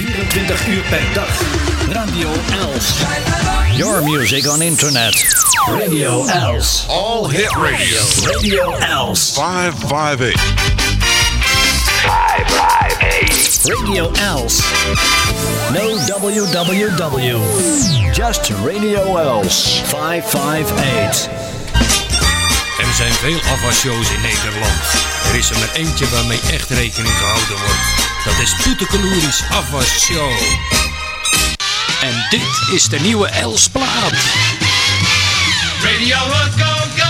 24 uur per dag. Radio Els. Your music on internet. Radio Els. All Hit Radio. Radio Els. 558. 558. Radio Els. No www. Just Radio Els. 558. Er zijn veel afwasshows in Nederland. Er is er maar eentje waarmee echt rekening gehouden wordt. Dat is Poetekeloeris Afwasshow. En dit is de nieuwe Elsplaat. Radio Go Go!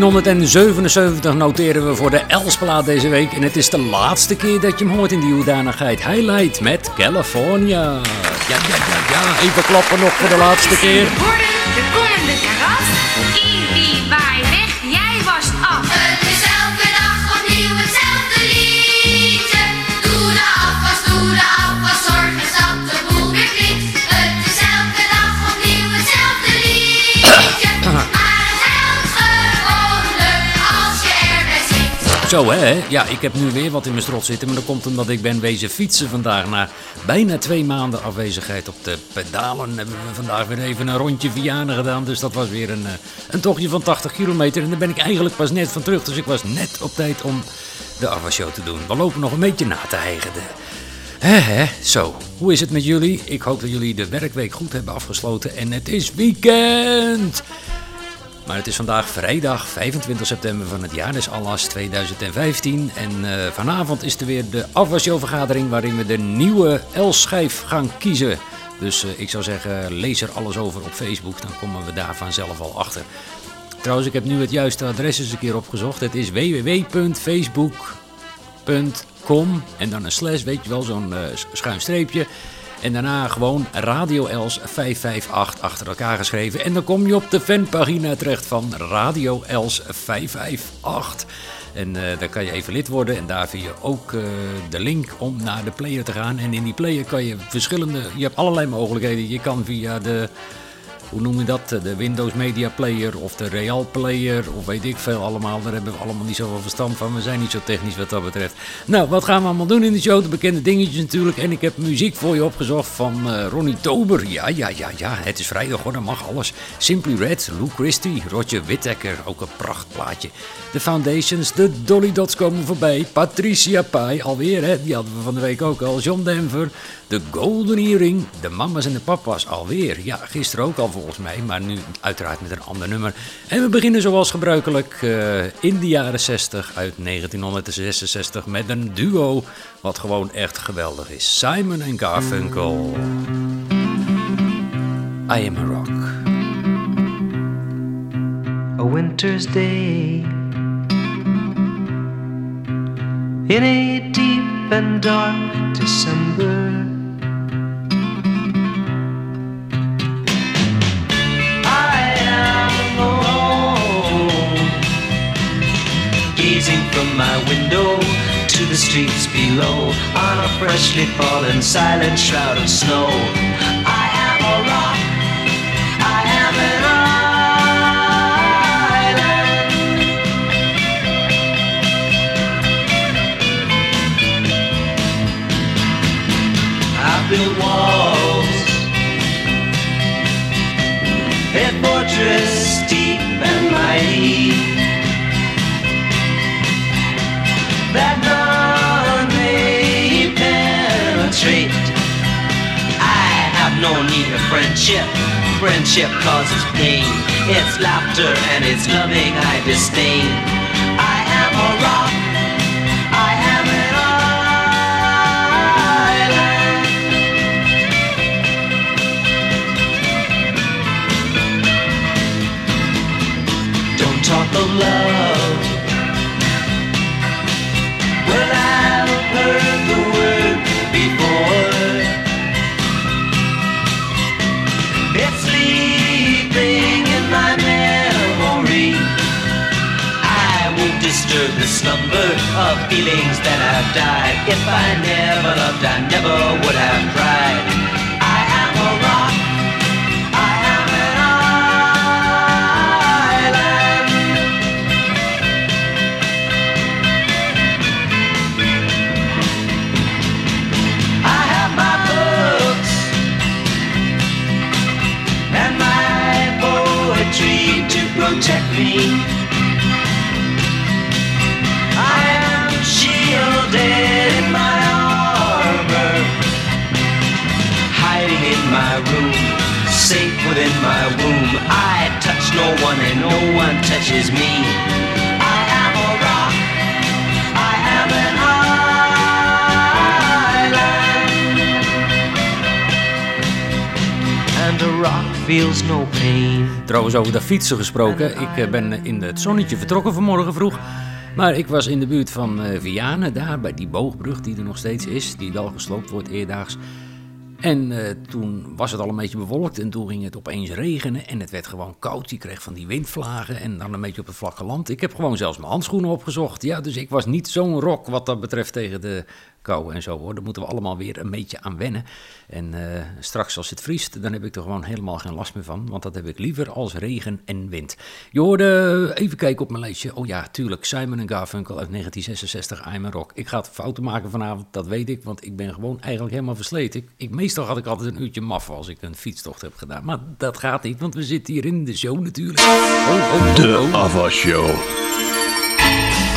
1977 noteren we voor de Elsplaat deze week. En het is de laatste keer dat je hem hoort in die hoedanigheid. Highlight met California. Ja, ja, ja, ja. Even klappen nog voor de laatste keer. De komende karat. Zo hè, ja, ik heb nu weer wat in mijn strot zitten. Maar dat komt omdat ik ben wezen fietsen vandaag. Na bijna twee maanden afwezigheid op de pedalen hebben we vandaag weer even een rondje Vianen gedaan. Dus dat was weer een, eh, een tochtje van 80 kilometer. En daar ben ik eigenlijk pas net van terug. Dus ik was net op tijd om de afwasshow te doen. We lopen nog een beetje na te hijgen. Hè, hè, zo. Hoe is het met jullie? Ik hoop dat jullie de werkweek goed hebben afgesloten. En het is weekend! Maar het is vandaag vrijdag 25 september van het jaar, dus allas 2015. En eh, vanavond is er weer de afwasshowvergadering waarin we de nieuwe L-schijf gaan kiezen Dus eh, ik zou zeggen, lees er alles over op Facebook. Dan komen we daar vanzelf al achter. Trouwens, ik heb nu het juiste adres eens een keer opgezocht. Het is www.facebook.com en dan een slash, weet je wel, zo'n schuin streepje. En daarna gewoon Radio Els 558 achter elkaar geschreven. En dan kom je op de fanpagina terecht van Radio Els 558. En eh daar kan je even lid worden. En daar vind je ook eh, de link om naar de player te gaan. En in die player kan je verschillende... Je hebt allerlei mogelijkheden. Je kan via de... Hoe noem je dat? De Windows Media Player of de Real Player of weet ik veel allemaal. Daar hebben we allemaal niet zoveel verstand van. We zijn niet zo technisch wat dat betreft. Nou, wat gaan we allemaal doen in de show? De bekende dingetjes natuurlijk. En ik heb muziek voor je opgezocht van eh, Ronnie Tober. Ja, ja, ja, ja. Het is vrijdag hoor, mag alles. Simply Red, Lou Christie, Roger Whittaker. Ook een prachtplaatje. De Foundations, de Dolly Dots komen voorbij. Patricia Pai, alweer hè. Die hadden we van de week ook al. John Denver. De Golden Earring. De Mama's en de Papa's alweer. Ja, gisteren ook al volgens mij. Maar nu uiteraard met een ander nummer. En we beginnen zoals gebruikelijk eh, in de jaren 60 uit 1966 met een duo. Wat gewoon echt geweldig is. Simon en Garfunkel. I am a rock. a winter's day in a deep and dark December. My window to the streets below on a freshly fallen silent shroud of snow. I am a rock. I am an no need of friendship. Friendship causes pain. It's laughter and it's loving I disdain. I am a rock. Feelings that have died. If I never loved, I never would have tried. I am a rock. I am an island. I have my books and my poetry to protect me. Safe within my womb. I touch no one and no one touches me. I am a rock. I am an island. And a rock feels no pain. Trouwens, over dat fietsen gesproken. Ik eh, ben in het zonnetje vertrokken vanmorgen vroeg. Maar ik was in de buurt van eh, Vianen, daar bij die boogbrug die er nog steeds is. Die wel gesloopt wordt eerdaags. En eh, toen was het al een beetje bewolkt en toen ging het opeens regenen en het werd gewoon koud. Je kreeg van die windvlagen en dan een beetje op het vlakke land. Ik heb gewoon zelfs mijn handschoenen opgezocht. Ja, dus ik was niet zo'n rock wat dat betreft tegen de kou en zo hoor. Daar moeten we allemaal weer een beetje aan wennen. En eh, straks als het vriest, dan heb ik er gewoon helemaal geen last meer van. Want dat heb ik liever als regen en wind. Je hoorde, even kijken op mijn lijstje. Oh ja, tuurlijk, Simon en Garfunkel uit 1966, I'm a Rock. Ik ga het fouten maken vanavond, dat weet ik. Want ik ben gewoon eigenlijk helemaal versleten. Ik, ik, meestal had ik altijd een uurtje maf als ik een fietstocht heb gedaan. Maar dat gaat niet, want we zitten hier in de show natuurlijk. Oh, oh, oh, De. Ava Show.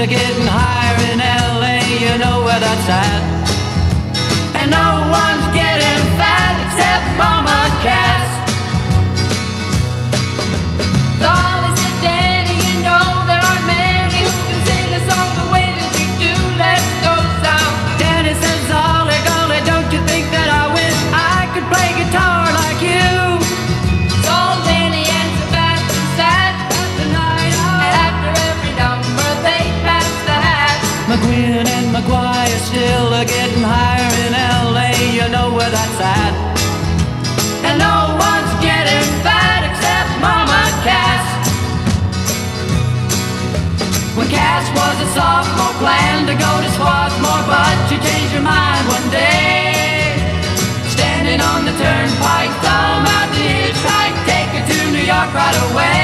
Just a getting higher go to Swarthmore, but you changed your mind one day. Standing on the turnpike, thumb out the hitchhike, take her to New York right away.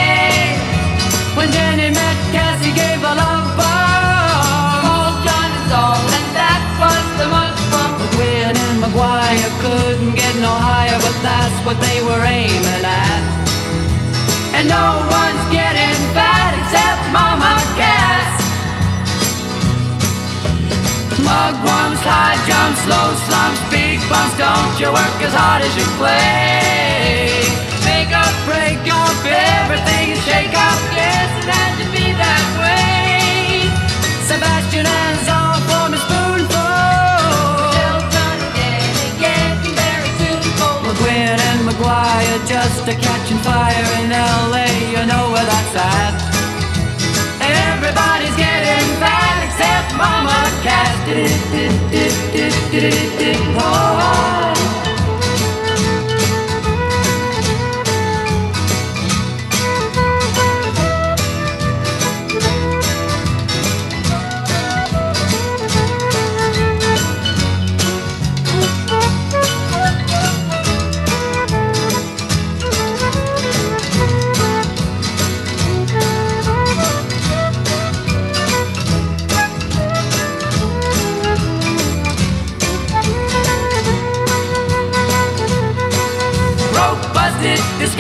Mugwumps, high jumps, low slumps, big bumps, don't you work as hard as you play. Make up, break up, everything is shake up, yes, it had to be that way. Sebastian has all for me spoonful. And Danny getting very full. McGuinn and McGuire just a catching fire in LA, you know where that's at. Everybody's getting except Mama Cass.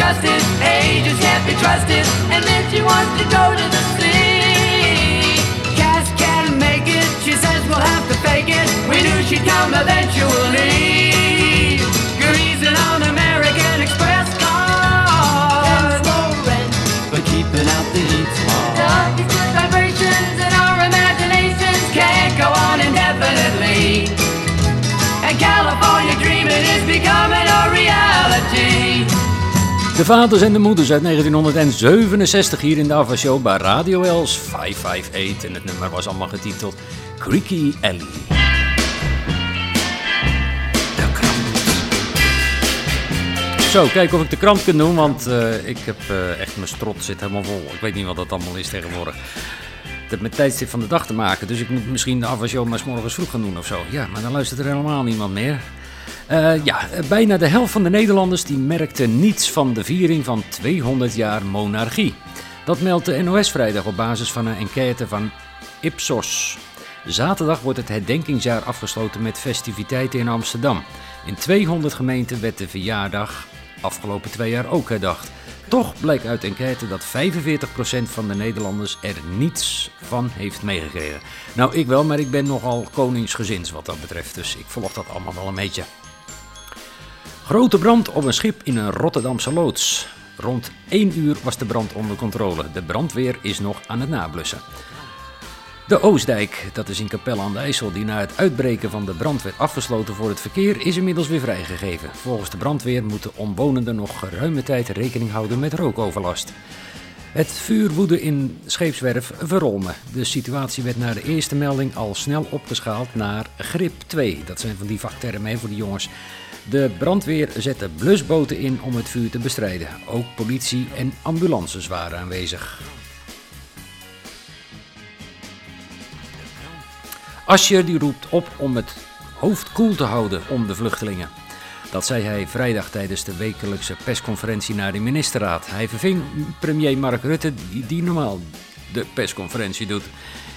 Disgusted, ages can't be trusted, and then she wants to go to the sea. Cass can't make it, she says we'll have to fake it. We knew she'd come eventually. Greasing on American Express cars, but keeping out the heat. Good vibrations in our imaginations Can't go on indefinitely. And California dreaming is becoming a reality. De vaders en de moeders uit 1967 hier in de Ava bij Radio Els 558. En het nummer was allemaal getiteld Creaky Alley. Zo, kijk of ik de krant kan doen, want eh, ik heb eh, echt mijn strot zit helemaal vol. Ik weet niet wat dat allemaal is tegenwoordig. Het heeft met tijdstip van de dag te maken, dus ik moet misschien de Show maar 's vroeg gaan doen of zo. Ja, maar dan luistert er helemaal niemand meer. Eh, ja, bijna de helft van de Nederlanders die merkte niets van de viering van 200 jaar monarchie. Dat meldt de NOS vrijdag op basis van een enquête van Ipsos. Zaterdag wordt het herdenkingsjaar afgesloten met festiviteiten in Amsterdam. In 200 gemeenten werd de verjaardag afgelopen twee jaar ook herdacht. Toch blijkt uit enquête dat 45% van de Nederlanders er niets van heeft meegekregen. Nou, ik wel, maar ik ben nogal koningsgezins wat dat betreft, dus ik volg dat allemaal wel een beetje. Grote brand op een schip in een Rotterdamse loods. Rond 1 uur was de brand onder controle. De brandweer is nog aan het nablussen. De Oostdijk, dat is in Capelle aan de IJssel, die na het uitbreken van de brand werd afgesloten voor het verkeer, is inmiddels weer vrijgegeven. Volgens de brandweer moeten omwonenden nog geruime tijd rekening houden met rookoverlast. Het vuur woedde in scheepswerf Verolme. De situatie werd na de eerste melding al snel opgeschaald naar grip 2. Dat zijn van die vaktermen voor die jongens. De brandweer zette blusboten in om het vuur te bestrijden. Ook politie en ambulances waren aanwezig. Ascher die roept op om het hoofd koel te houden om de vluchtelingen. Dat zei hij vrijdag tijdens de wekelijkse persconferentie naar de ministerraad. Hij verving premier Mark Rutte, die, die normaal de persconferentie doet.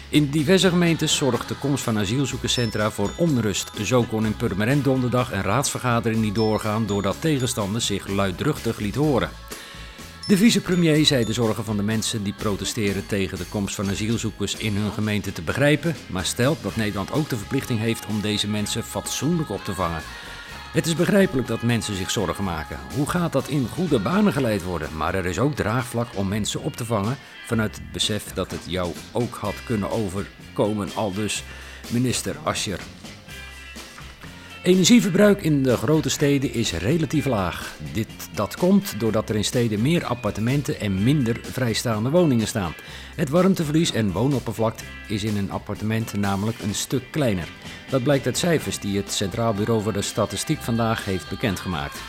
In diverse gemeentes zorgt de komst van asielzoekerscentra voor onrust. Zo kon in Purmerend donderdag een raadsvergadering niet doorgaan doordat tegenstanders zich luidruchtig liet horen. De vicepremier zei de zorgen van de mensen die protesteren tegen de komst van asielzoekers in hun gemeente te begrijpen, maar stelt dat Nederland ook de verplichting heeft om deze mensen fatsoenlijk op te vangen. Het is begrijpelijk dat mensen zich zorgen maken. Hoe gaat dat in goede banen geleid worden? Maar er is ook draagvlak om mensen op te vangen vanuit het besef dat het jou ook had kunnen overkomen, al dus minister Ascher. Energieverbruik in de grote steden is relatief laag. Dit, dat komt doordat er in steden meer appartementen en minder vrijstaande woningen staan. Het warmteverlies en woonoppervlak is in een appartement namelijk een stuk kleiner. Dat blijkt uit cijfers die het Centraal Bureau voor de Statistiek vandaag heeft bekendgemaakt.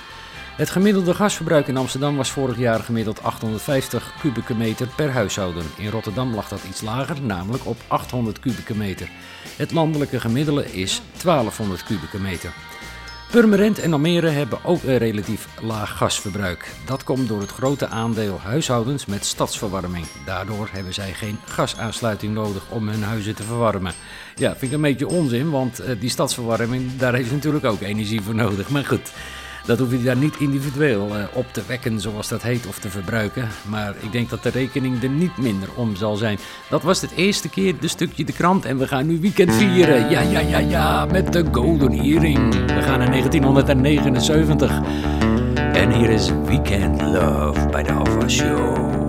Het gemiddelde gasverbruik in Amsterdam was vorig jaar gemiddeld 850 kubieke meter per huishouden. In Rotterdam lag dat iets lager, namelijk op 800 kubieke meter. Het landelijke gemiddelde is 1200 kubieke meter. Purmerend en Almere hebben ook een relatief laag gasverbruik. Dat komt door het grote aandeel huishoudens met stadsverwarming. Daardoor hebben zij geen gasaansluiting nodig om hun huizen te verwarmen. Ja, vind ik een beetje onzin, want eh, die stadsverwarming, daar heeft natuurlijk ook energie voor nodig. Maar goed, dat hoef je daar niet individueel eh, op te wekken, zoals dat heet, of te verbruiken. Maar ik denk dat de rekening er niet minder om zal zijn. Dat was het eerste keer de stukje de krant en we gaan nu weekend vieren. Ja, ja, ja, ja, met de Golden Earring. We gaan naar 1979. En hier is Weekend Love bij de Alpha Show.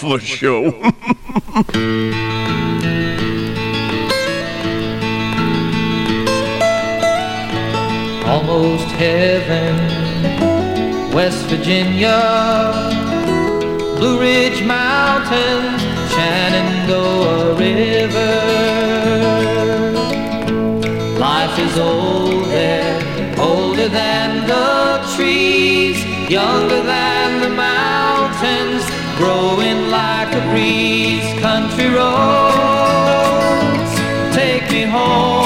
558. De afwasshow. almost heaven. West Virginia, Blue Ridge Mountains, Shenandoah River. Life is old there, older than the trees, younger than the mountains, growing like a breeze. Country roads, take me home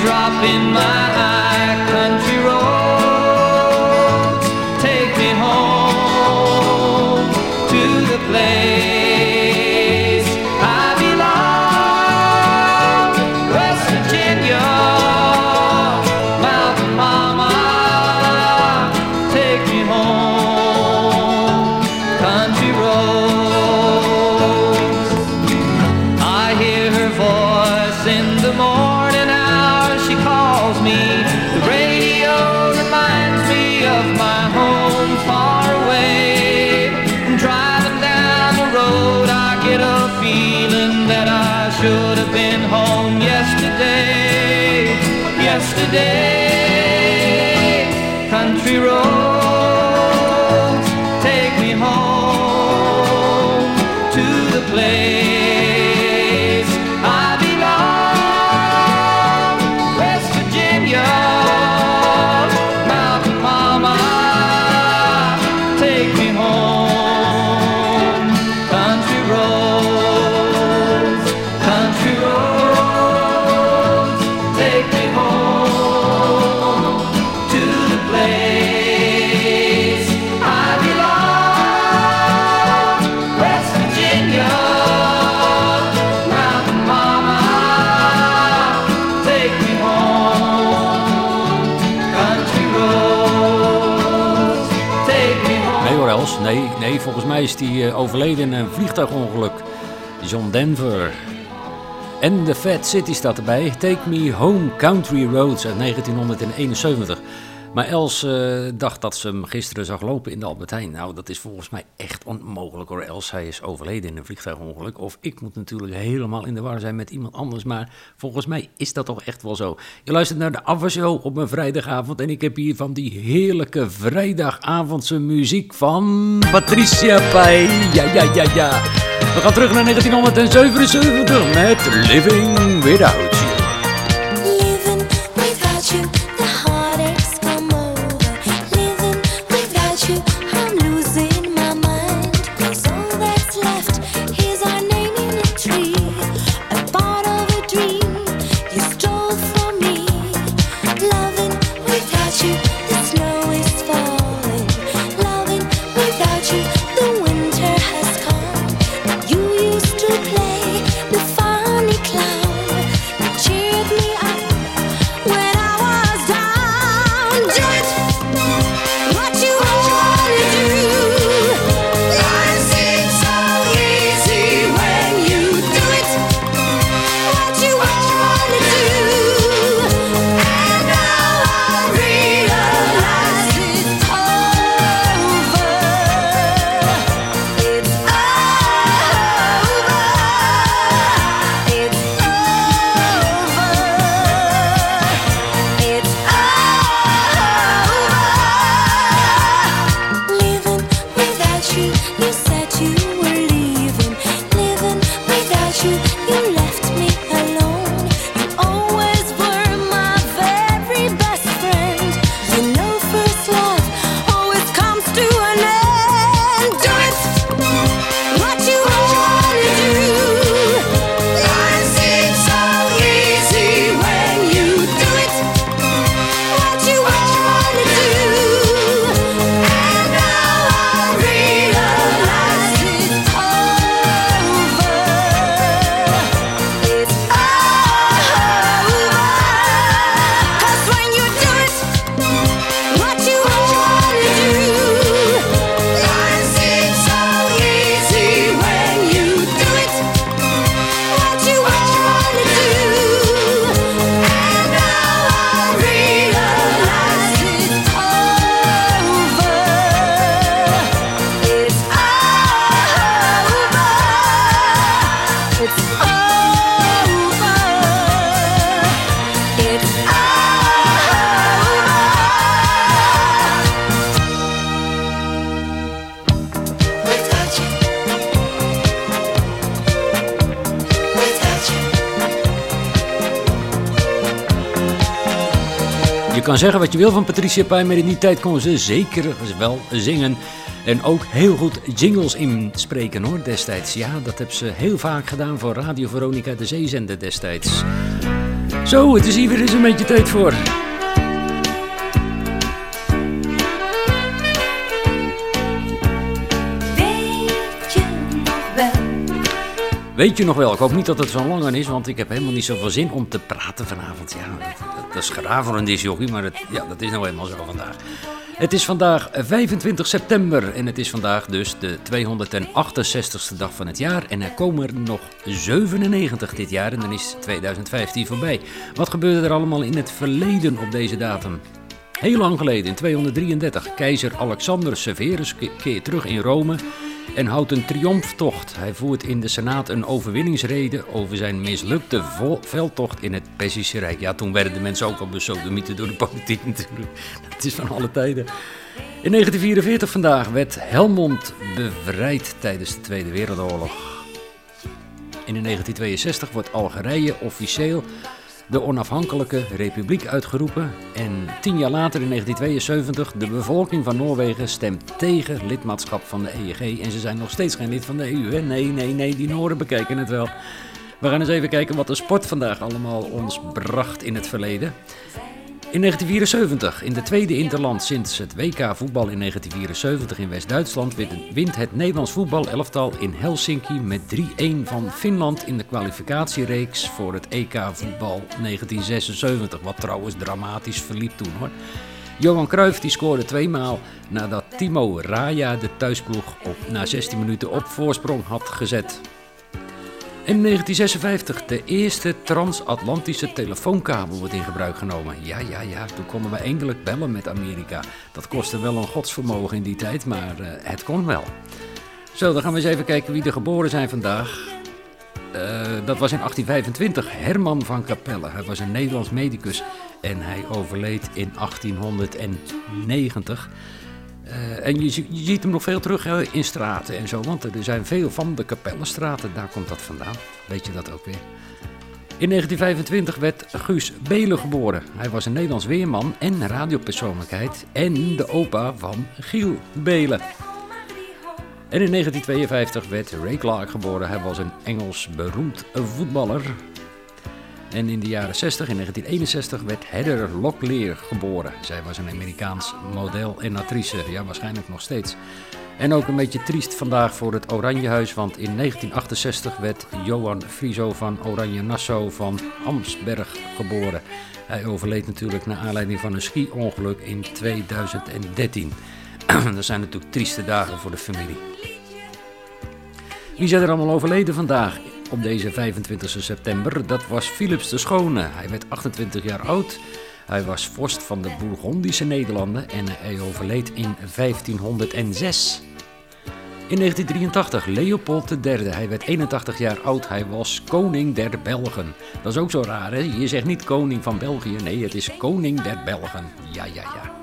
teardrop in Yesterday, country roads is die eh, overleden in een vliegtuigongeluk. John Denver. En de Fat City staat erbij. Take Me Home Country Roads uit 1971. Maar Els eh, dacht dat ze hem gisteren zag lopen in de Albert Heijn. Nou, dat is volgens mij echt onmogelijk hoor. Els, hij is overleden in een vliegtuigongeluk. Of ik moet natuurlijk helemaal in de war zijn met iemand anders. Maar volgens mij is dat toch echt wel zo. Je luistert naar de Aftershow op een vrijdagavond. En ik heb hier van die heerlijke vrijdagavondse muziek van Patricia Pai. Ja, ja, ja, ja. We gaan terug naar 1977 met Living Without You. Kan zeggen wat je wil van Patricia Pai, maar in die tijd kon ze zeker wel zingen. En ook heel goed jingles inspreken hoor, destijds. Ja, dat heb ze heel vaak gedaan voor Radio Veronica de Zeezender destijds. Zo, het is hier weer eens een beetje tijd voor. Weet je nog wel, ik hoop niet dat het zo lang aan is, want ik heb helemaal niet zoveel zin om te praten vanavond. Ja, dat, is graag voor een disjockey, maar het, ja, dat is nou eenmaal zo vandaag. Het is vandaag 25 september en het is vandaag dus de 268ste dag van het jaar. En er komen er nog 97 dit jaar en dan is 2015 voorbij. Wat gebeurde er allemaal in het verleden op deze datum? Heel lang geleden, in 233, keizer Alexander Severus ke- keert terug in Rome en houdt een triomftocht. Hij voert in de Senaat een overwinningsrede over zijn mislukte veldtocht in het Perzische Rijk. Ja, toen werden de mensen ook al besodemieten door de politiek natuurlijk. Dat is van alle tijden. In 1944 vandaag werd Helmond bevrijd tijdens de Tweede Wereldoorlog. In 1962 wordt Algerije officieel de onafhankelijke republiek uitgeroepen. En tien jaar later, in 1972, de bevolking van Noorwegen stemt tegen lidmaatschap van de EEG. En ze zijn nog steeds geen lid van de EU. Nee, nee, nee, die Nooren bekijken het wel. We gaan eens even kijken wat de sport vandaag allemaal ons bracht in het verleden. In 1974, in de tweede interland sinds het WK voetbal in 1974 in West-Duitsland, wint- het Nederlands voetbalelftal in Helsinki met 3-1 van Finland in de kwalificatiereeks voor het EK voetbal 1976. Wat trouwens dramatisch verliep toen hoor. Johan Cruijff die scoorde tweemaal nadat Timo Raja de thuisploeg op, na 16 minuten op voorsprong had gezet. In 1956 de eerste transatlantische telefoonkabel wordt in gebruik genomen. Ja, ja, ja, toen konden we eindelijk bellen met Amerika. Dat kostte wel een godsvermogen in die tijd, maar eh, het kon wel. Zo, dan gaan we eens even kijken wie er geboren zijn vandaag. Eh, dat was in 1825 Herman van Capelle. Hij was een Nederlands medicus en hij overleed in 1890. Eh, en je, je ziet hem nog veel terug in straten en zo, want er zijn veel van de Kapellenstraten, daar komt dat vandaan. Weet je dat ook weer? In 1925 werd Guus Belen geboren. Hij was een Nederlands weerman en radiopersoonlijkheid en de opa van Giel Belen. En in 1952 werd Ray Clark geboren. Hij was een Engels beroemd voetballer. En in de jaren 60, in 1961, werd Heather Locklear geboren. Zij was een Amerikaans model en actrice, ja waarschijnlijk nog steeds. En ook een beetje triest vandaag voor het Oranjehuis, want in 1968 werd Johan Frieso van Oranje Nassau van Amsberg geboren. Hij overleed natuurlijk naar aanleiding van een ski-ongeluk in 2013. Dat zijn natuurlijk trieste dagen voor de familie. Wie zijn er allemaal overleden vandaag op deze 25 september? Dat was Philips de Schone. Hij werd 28 jaar oud. Hij was vorst van de Bourgondische Nederlanden en hij overleed in 1506. In 1983 Leopold III. Hij werd 81 jaar oud. Hij was koning der Belgen. Dat is ook zo raar, hè? Je zegt niet koning van België. Nee, het is koning der Belgen. Ja, ja, ja.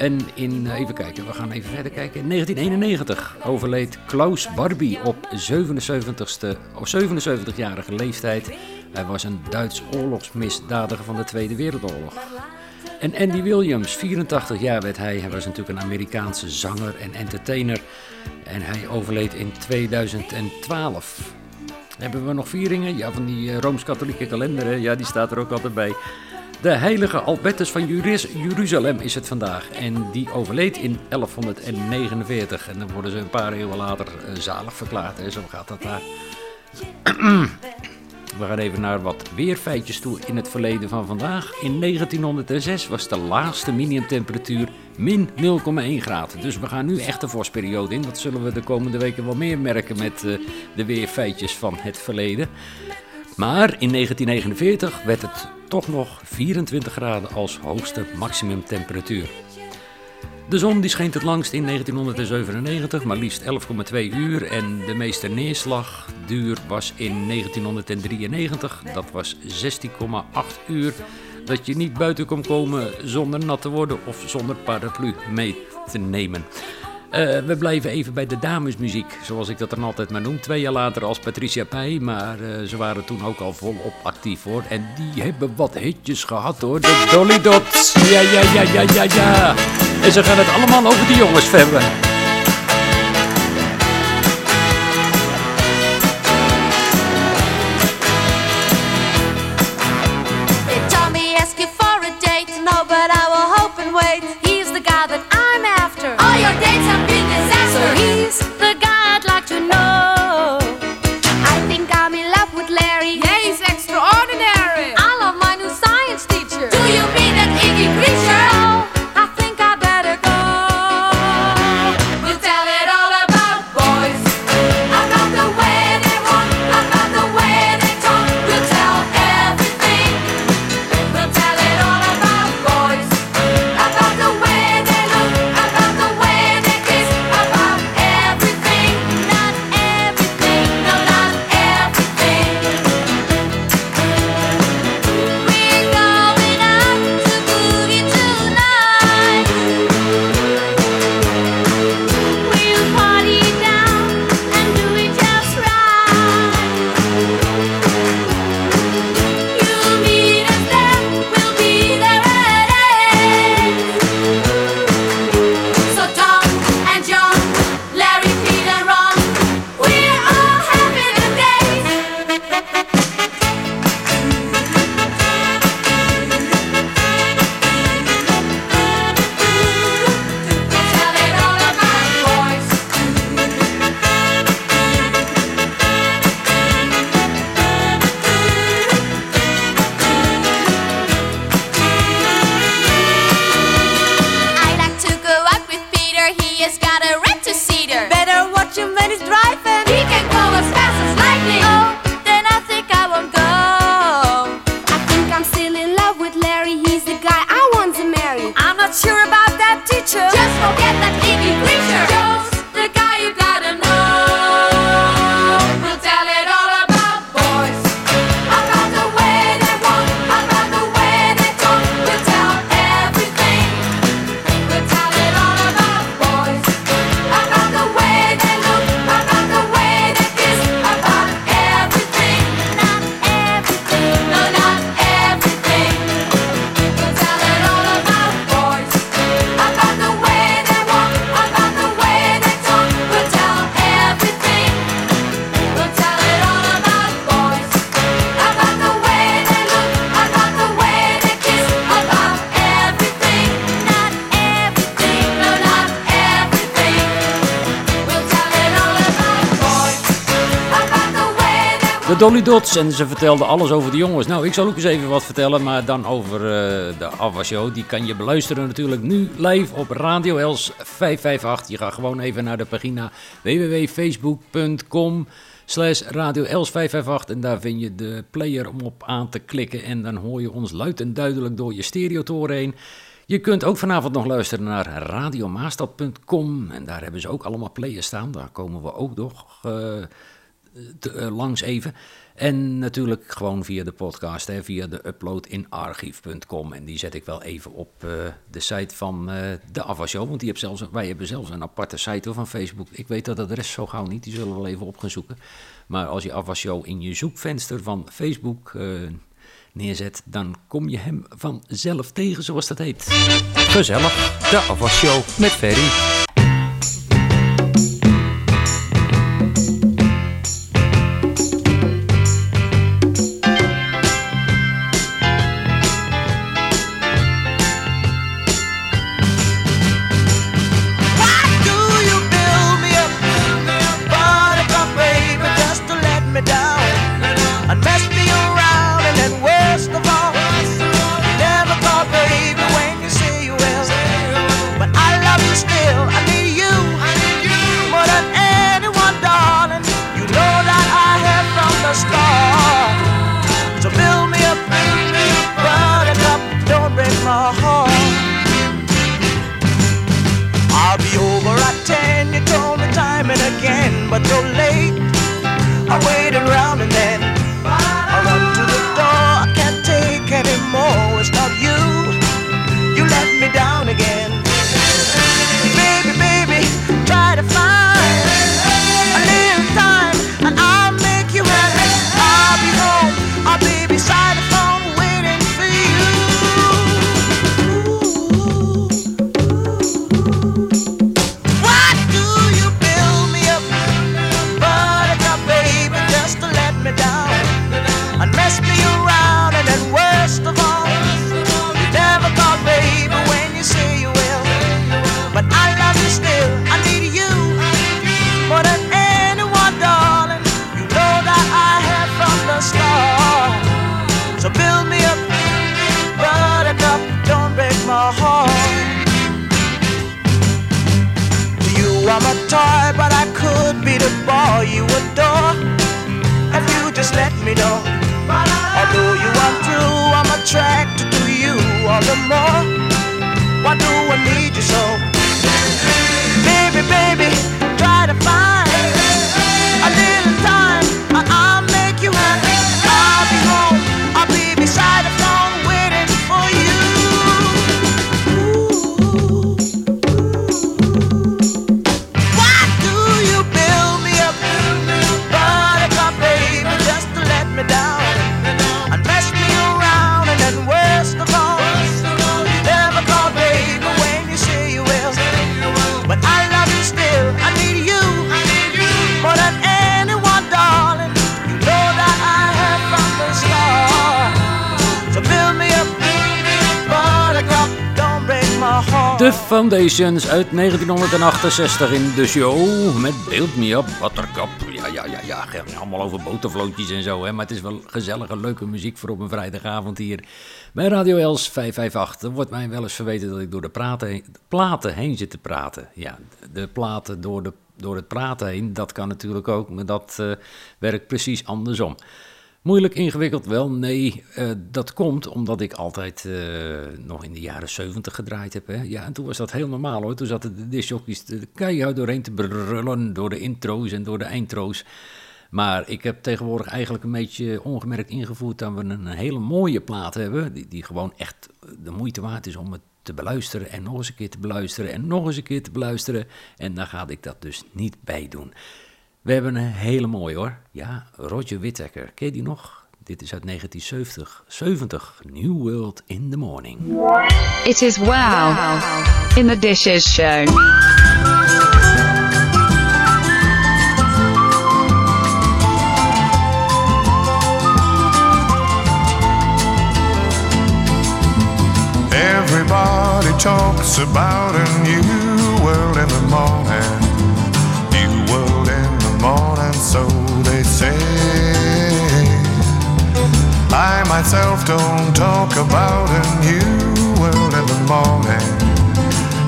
En in, eh, even kijken, we gaan even verder kijken. In 1991 overleed Klaus Barbie op 77ste, of 77-jarige leeftijd. Hij was een Duits oorlogsmisdadiger van de Tweede Wereldoorlog. En Andy Williams, 84 jaar werd hij. Hij was natuurlijk een Amerikaanse zanger en entertainer. En hij overleed in 2012. Hebben we nog vieringen? Ja, van die eh, Rooms-Katholieke kalender, hè? ja, die staat er ook altijd bij. De heilige Albertus van Juris- Jeruzalem is het vandaag. En die overleed in 1149. En dan worden ze een paar eeuwen later eh, zalig verklaard. Hè? Zo gaat dat daar. We gaan even naar wat weerfeitjes toe in het verleden van vandaag. In 1906 was de laagste minimumtemperatuur min 0,1 graden. Dus we gaan nu echt de vorstperiode in. Dat zullen we de komende weken wel meer merken met eh, de weerfeitjes van het verleden. Maar in 1949 werd het toch nog 24 graden als hoogste maximumtemperatuur. De zon die scheen het langst in 1997, maar liefst 11,2 uur. En de meeste neerslagduur was in 1993, dat was 16,8 uur. Dat je niet buiten kon komen zonder nat te worden of zonder paraplu mee te nemen. Eh, we blijven even bij de damesmuziek, zoals ik dat dan altijd maar noem. Twee jaar later als Patricia Pij, maar eh, ze waren toen ook al volop actief hoor. En die hebben wat hitjes gehad hoor, de Dolly Dots. Ja, ja, ja, ja, ja, ja. En ze gaan het allemaal over de jongens hebben. Dolly en ze vertelde alles over de jongens. Nou, ik zal ook eens even wat vertellen, maar dan over eh, de Ava. Die kan je beluisteren natuurlijk nu live op Radio Els 558. Je gaat gewoon even naar de pagina www.facebook.com slash Radio Els 558 en daar vind je de player om op aan te klikken en dan hoor je ons luid en duidelijk door je stereotoren heen. Je kunt ook vanavond nog luisteren naar radiomaastad.com en daar hebben ze ook allemaal players staan. Daar komen we ook nog eh, eh, langs even. En natuurlijk gewoon via de podcast, hè, via de upload in archief.com. En die zet ik wel even op eh, de site van eh, de Ava Show. Want die heb zelfs, wij hebben zelfs een aparte site hoor, van Facebook. Ik weet dat adres zo gauw niet, die zullen we wel even op gaan zoeken. Maar als je Ava Show in je zoekvenster van Facebook neerzet, dan kom je hem vanzelf tegen, zoals dat heet. Gezellig, de afwasshow met Ferry. De Foundations uit 1968 in de show met Build Me Up Buttercup. Ja, ja, ja, ja, allemaal over botervlootjes en zo, hè. Maar het is wel gezellige, leuke muziek voor op een vrijdagavond hier bij Radio Els 558. Er wordt mij wel eens verweten dat ik door de praten platen heen zit te praten. Ja, de platen door, de, door het praten heen, dat kan natuurlijk ook, maar dat eh, werkt precies andersom. Moeilijk, ingewikkeld wel? Nee, eh, dat komt omdat ik altijd eh, nog in de jaren 70 gedraaid heb. Hè? Ja, en toen was dat heel normaal hoor. Toen zaten de discjockeys keihard doorheen te brullen door de intro's en door de eindtro's. Maar ik heb tegenwoordig eigenlijk een beetje ongemerkt ingevoerd dat we een hele mooie plaat hebben. Die, die gewoon echt de moeite waard is om het te beluisteren en nog eens een keer te beluisteren en nog eens een keer te beluisteren. En daar ga ik dat dus niet bij doen. We hebben een hele mooie hoor. Ja, Roger Whittaker. Ken je die nog? Dit is uit 1970. 70. New World in the Morning. It is wow. In the Dishes Show. Everybody talks about a new world in the morning. Myself don't talk about a new world in the morning.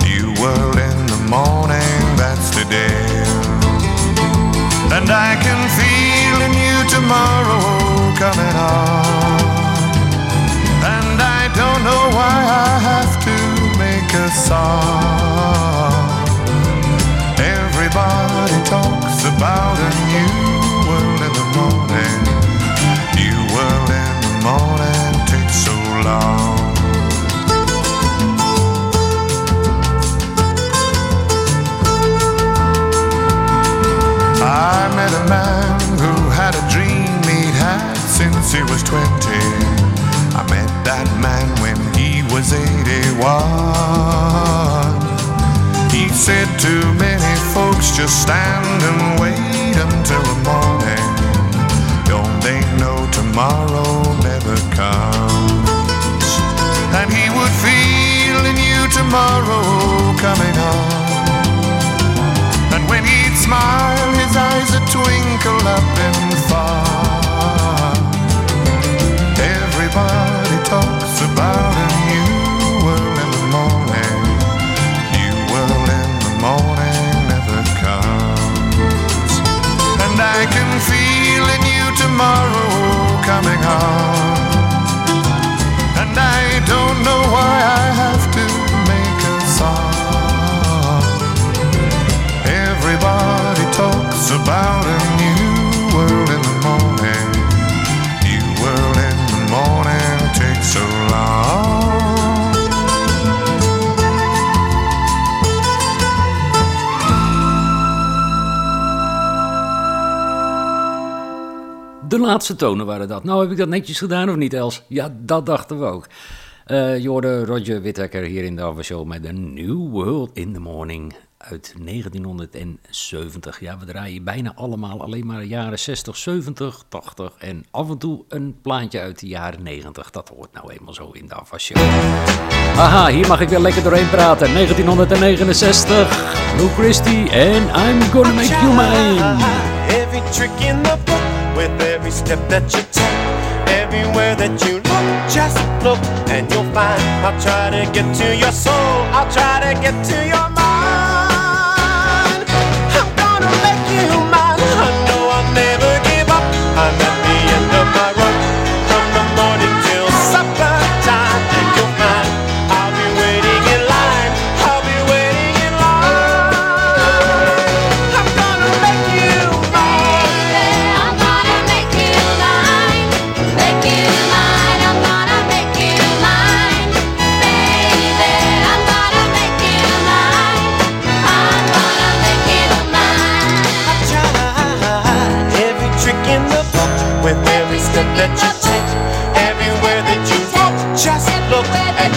New world in the morning, that's today. And I can feel a new tomorrow coming on. He said to many folks, just stand and wait until the morning. Don't they know tomorrow never comes? And he would feel a new tomorrow coming on. And when he'd smile, his eyes would twinkle up about a new world in the morning. New world in the morning takes so long. De laatste tonen waren dat. Nou, heb ik dat netjes gedaan of niet, Els? Ja, dat dachten we ook. Eh je hoorde Roger Whittaker hier in de Show met een New World in the Morning uit 1970. Ja, we draaien bijna allemaal alleen maar de jaren 60, 70, 80 en af en toe een plaatje uit de jaren 90. Dat hoort nou eenmaal zo in de Alpha Show. Aha, hier mag ik weer lekker doorheen praten. 1969, Lou Christie en I'm Gonna Make You Mine. Every trick in the book, with every step that you take, everywhere that you look, just look and you'll find. I'll try to get to your soul, I'll try to get to your I'm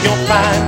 you'll find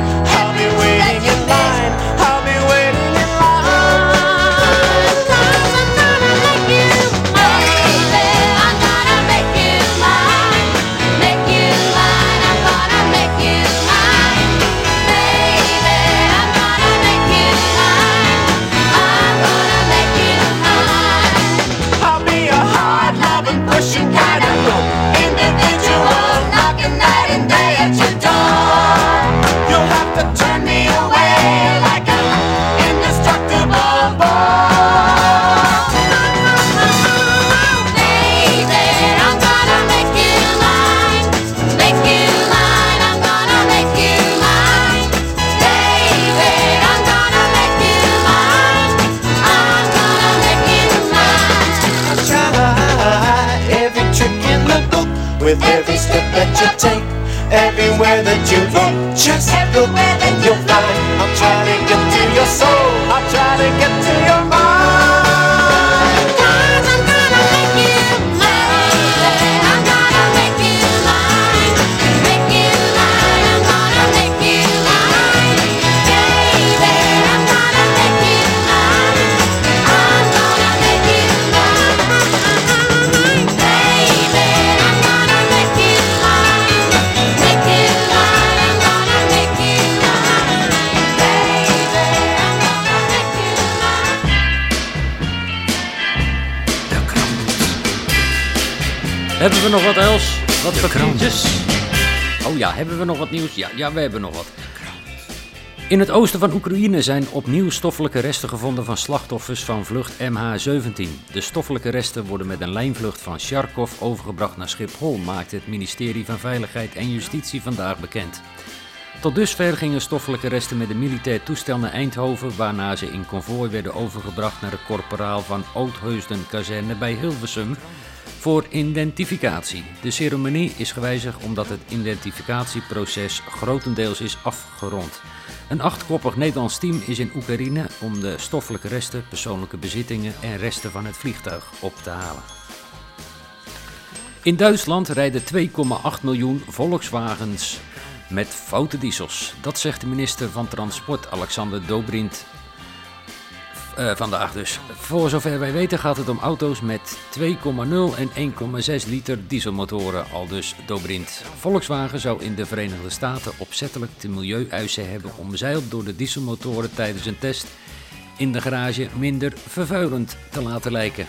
with every step that you take. Everywhere that you look, just look and you'll find. I'll try to get Hebben we nog wat else? Wat nieuwtjes? Oh ja, hebben we nog wat nieuws? Ja, ja, we hebben nog wat. In het oosten van Oekraïne zijn opnieuw stoffelijke resten gevonden van slachtoffers van vlucht MH17. De stoffelijke resten worden met een lijnvlucht van Charkov overgebracht naar Schiphol, maakt het ministerie van Veiligheid en Justitie vandaag bekend. Tot dusver gingen stoffelijke resten met een militair toestel naar Eindhoven, waarna ze in konvooi werden overgebracht naar de korporaal van Oudheusden kazerne bij Hilversum voor identificatie. De ceremonie is gewijzigd omdat het identificatieproces grotendeels is afgerond. Een achtkoppig Nederlands team is in Oekraïne om de stoffelijke resten, persoonlijke bezittingen en resten van het vliegtuig op te halen. In Duitsland rijden 2,8 miljoen Volkswagens met foute diesels. Dat zegt de minister van Transport Alexander Dobrindt eh, vandaag dus. Voor zover wij weten gaat het om auto's met 2,0 en 1,6 liter dieselmotoren, al dus Dobrindt. Volkswagen zou in de Verenigde Staten opzettelijk de milieueisen hebben omzeild door de dieselmotoren tijdens een test in de garage minder vervuilend te laten lijken.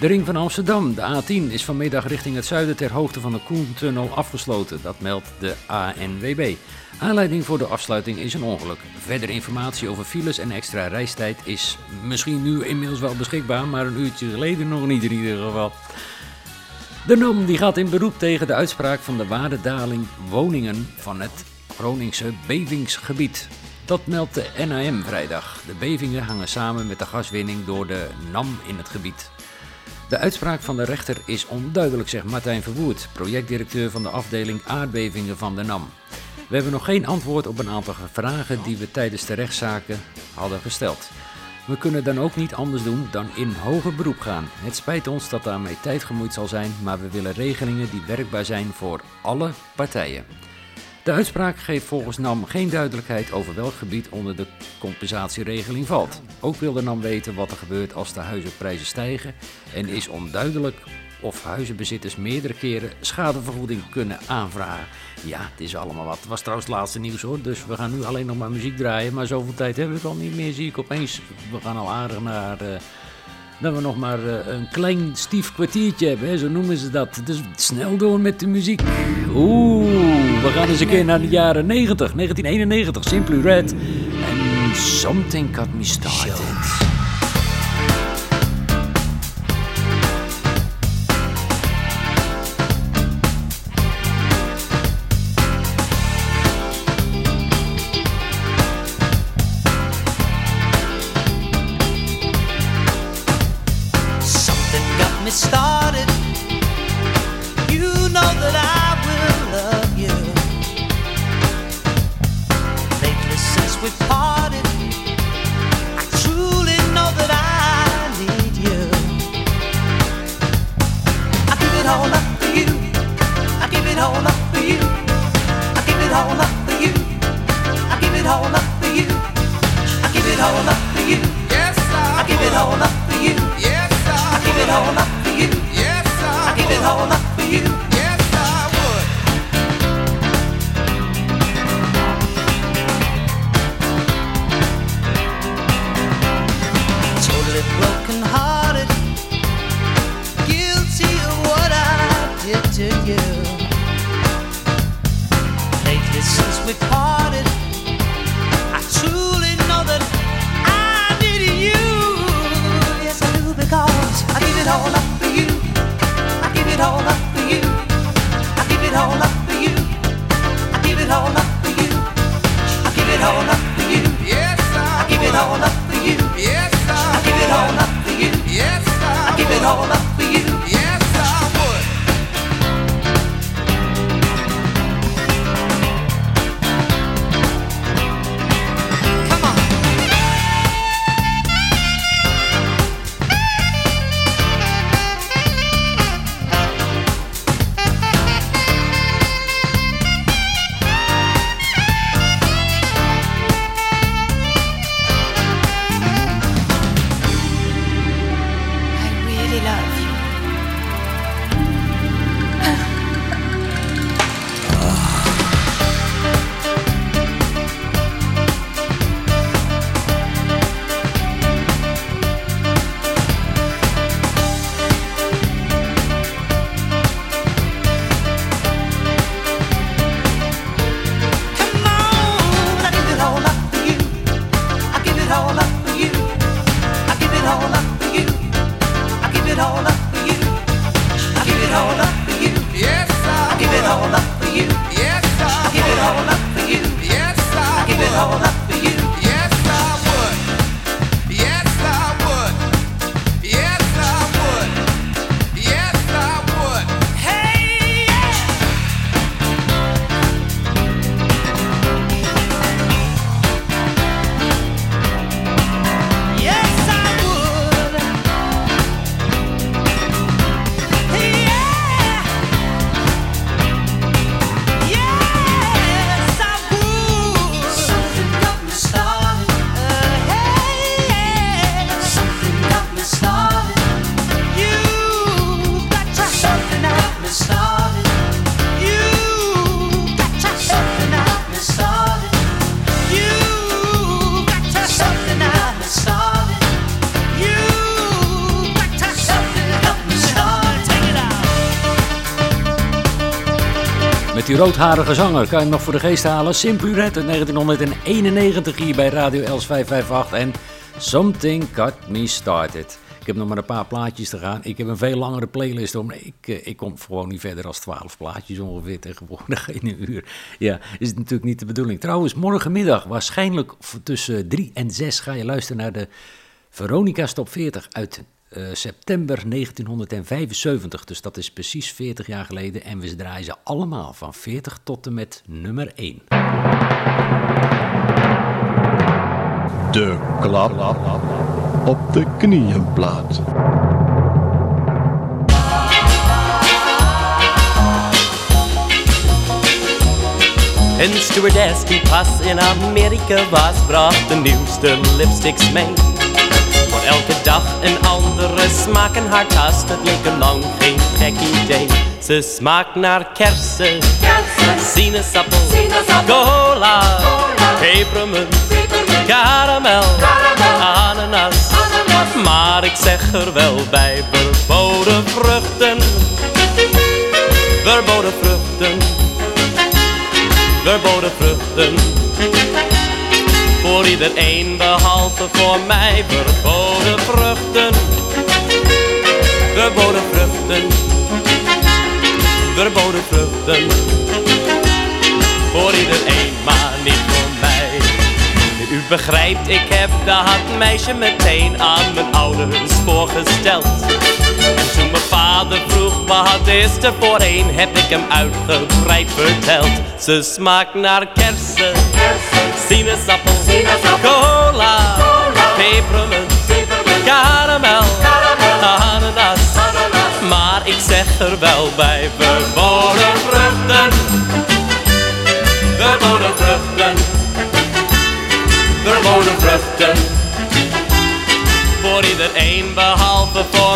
De ring van Amsterdam, de A10, is vanmiddag richting het zuiden ter hoogte van de Koentunnel afgesloten. Dat meldt de ANWB. Aanleiding voor de afsluiting is een ongeluk. Verdere informatie over files en extra reistijd is misschien nu inmiddels wel beschikbaar, maar een uurtje geleden nog niet in ieder geval. De NOM die gaat in beroep tegen de uitspraak van de waardedaling woningen van het Groningse bevingsgebied. Dat meldt de NAM vrijdag. De bevingen hangen samen met de gaswinning door de NAM in het gebied. De uitspraak van de rechter is onduidelijk, zegt Martijn Verwoerd, projectdirecteur van de afdeling aardbevingen van de NAM. We hebben nog geen antwoord op een aantal vragen die we tijdens de rechtszaken hadden gesteld. We kunnen dan ook niet anders doen dan in hoger beroep gaan. Het spijt ons dat daarmee tijd gemoeid zal zijn, maar we willen regelingen die werkbaar zijn voor alle partijen. De uitspraak geeft volgens NAM geen duidelijkheid over welk gebied onder de compensatieregeling valt. Ook wil de NAM weten wat er gebeurt als de huizenprijzen stijgen en is onduidelijk of huizenbezitters meerdere keren schadevergoeding kunnen aanvragen. Ja, het is allemaal wat. Het was trouwens het laatste nieuws hoor, dus we gaan nu alleen nog maar muziek draaien. Maar zoveel tijd hebben we al niet meer, zie ik opeens. We gaan al aardig naar... eh, dat we nog maar eh, een klein stief kwartiertje hebben, hè, zo noemen ze dat. Dus snel door met de muziek. Oeh, we gaan eens een keer naar de jaren 90, 1991, Simply Red. En Something Got Me Started. Roodharige zanger kan je hem nog voor de geest halen. Simpluret uit 1991 hier bij Radio Els 558 en Something Got Me Started. Ik heb nog maar een paar plaatjes te gaan. Ik heb een veel langere playlist om. Ik, eh, ik kom gewoon niet verder dan 12 plaatjes ongeveer tegenwoordig in een uur. Ja, is natuurlijk niet de bedoeling. Trouwens, morgenmiddag, waarschijnlijk tussen 3 en 6 ga je luisteren naar de Veronica Top 40 uit eh, september 1975. Dus dat is precies 40 jaar geleden. En we draaien ze allemaal van 40 tot en met nummer 1. De klap op de knieënplaat. Een stewardess die pas in Amerika was, bracht de nieuwste lipsticks mee. Elke dag een andere smaak. In haar tas, dat leek lang geen gek idee. Ze smaakt naar kersen, sinaasappel, cola, pepermunt, karamel, ananas. Maar ik zeg er wel bij, verboden vruchten, verboden vruchten. Verboden vruchten. Voor iedereen behalve voor mij verboden vruchten. Verboden vruchten. Verboden vruchten. Voor iedereen, maar niet voor mij. U begrijpt, ik heb dat meisje meteen aan mijn ouders voorgesteld. En toen mijn vader vroeg wat is er voor een, heb ik hem uitgebreid verteld. Ze smaakt naar kersen, sinaasappel, cola, pepermunt, karamel, ananas. Maar ik zeg er wel bij, verboden vruchten, verboden vruchten, verboden vruchten. Voor iedereen behalve voor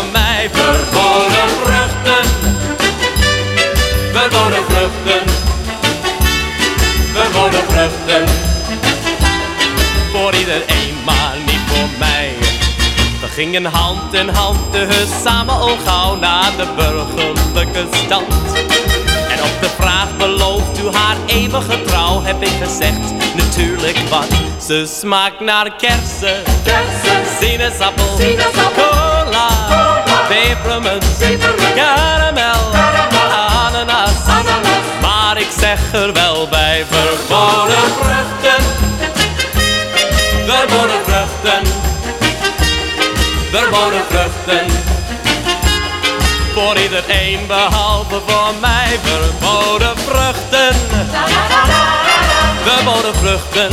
gingen hand in hand dus samen al gauw naar de burgerlijke stand. En op de vraag belooft u haar eeuwige trouw? heb ik gezegd natuurlijk wat. Ze smaakt naar kersen, sinaasappel, cola, pepermunt, karamel, ananas. Maar ik zeg er wel bij verboden. Vruchten, verboden vruchten. Voor iedereen behalve voor mij verboden vruchten. Verboden vruchten.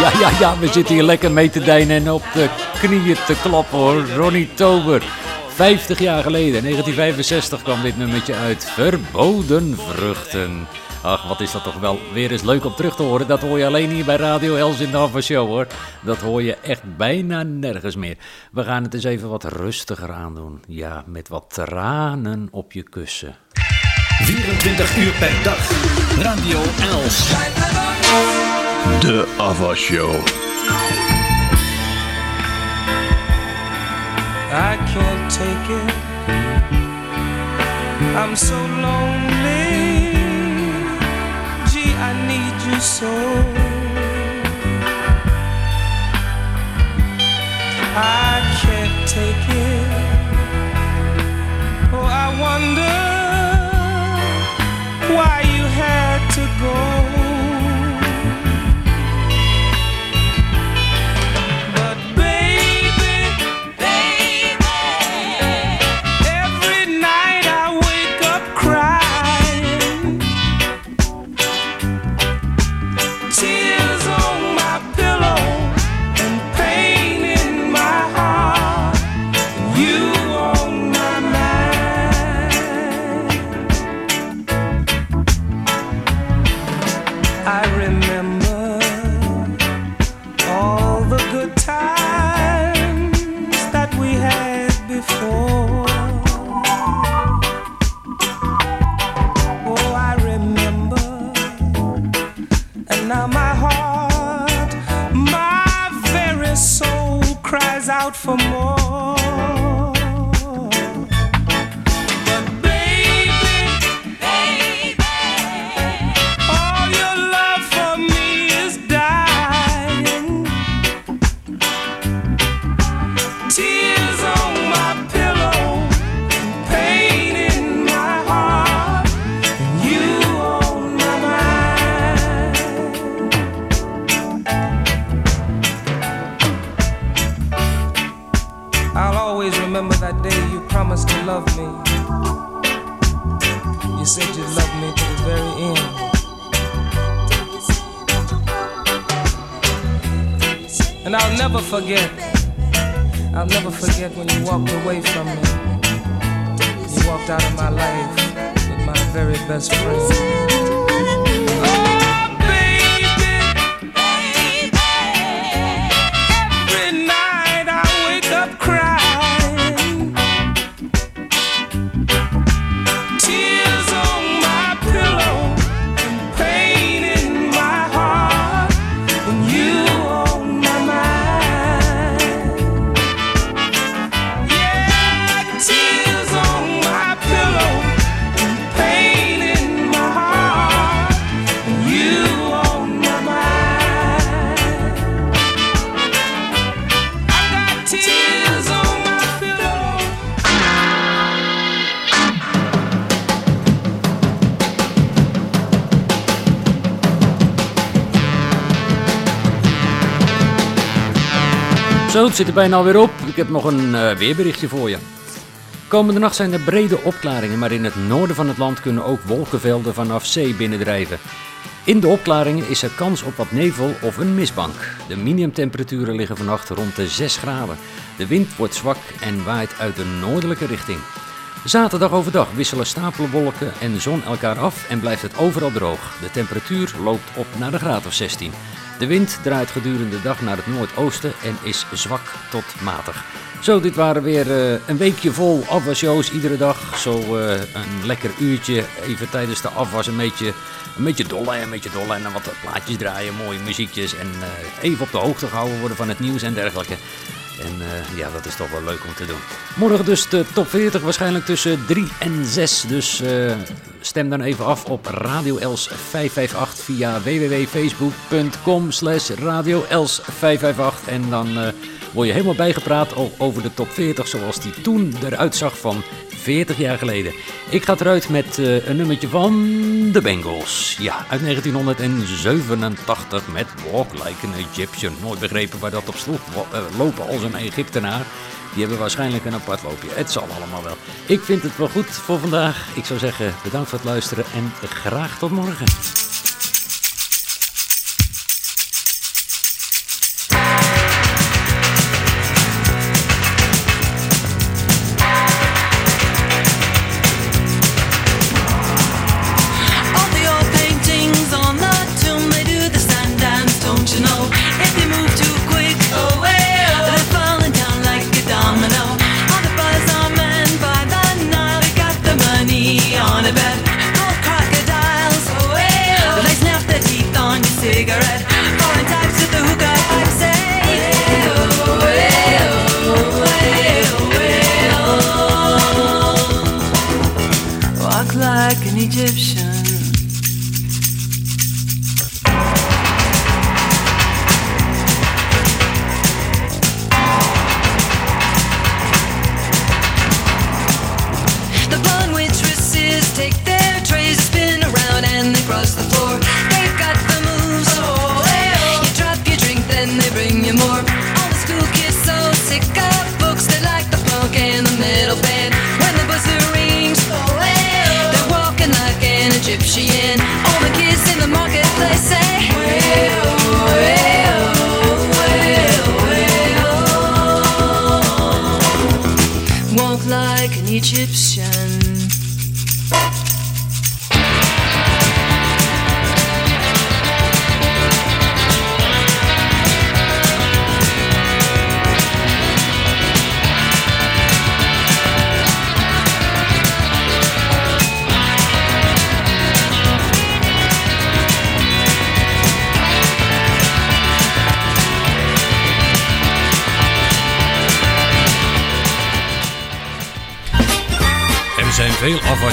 Ja, ja, ja, we zitten hier lekker mee te dijnen en op de knieën te klappen hoor. Ronnie Tober. 50 jaar geleden, 1965 kwam dit nummertje uit. Verboden vruchten. Ach, wat is dat toch wel weer eens leuk om terug te horen. Dat hoor je alleen hier bij Radio Els in de Alpha Show hoor. Dat hoor je echt bijna nergens meer. We gaan het eens even wat rustiger aandoen. Ja, met wat tranen op je kussen. 24 uur per dag. Radio Els. De Ava Show. I can't take it. I'm so lonely. I can't take it. Oh, I wonder why you had to go. Het zit er bijna alweer op. Ik heb nog een eh, weerberichtje voor je. Komende nacht zijn er brede opklaringen, maar in het noorden van het land kunnen ook wolkenvelden vanaf zee binnendrijven. In de opklaringen is er kans op wat nevel of een mistbank. De minimumtemperaturen liggen vannacht rond de 6 graden. De wind wordt zwak en waait uit de noordelijke richting. Zaterdag overdag wisselen stapelwolken en zon elkaar af en blijft het overal droog. De temperatuur loopt op naar de graad of 16. De wind draait gedurende de dag naar het noordoosten en is zwak tot matig. Zo, dit waren weer eh, een weekje vol afwasshows iedere dag. Zo eh, een lekker uurtje even tijdens de afwas een beetje, een beetje dolle, een beetje dolle en dan wat plaatjes draaien, mooie muziekjes en eh, even op de hoogte gehouden worden van het nieuws en dergelijke. En ja, dat is toch wel leuk om te doen. Morgen dus de top 40, waarschijnlijk tussen 3 en 6. Dus stem dan even af op Radio Els 558 via www.facebook.com slash Radio Els 558. En dan eh, word je helemaal bijgepraat over de top 40 zoals die toen eruit zag van 40 jaar geleden. Ik ga eruit met eh, een nummertje van de Bengals. Ja, uit 1987 met Walk Like an Egyptian. Nooit begrepen waar dat op sloeg. Eh, lopen als een Egyptenaar. Die hebben waarschijnlijk een apart loopje. Het zal allemaal wel. Ik vind het wel goed voor vandaag. Ik zou zeggen bedankt voor het luisteren en graag tot morgen.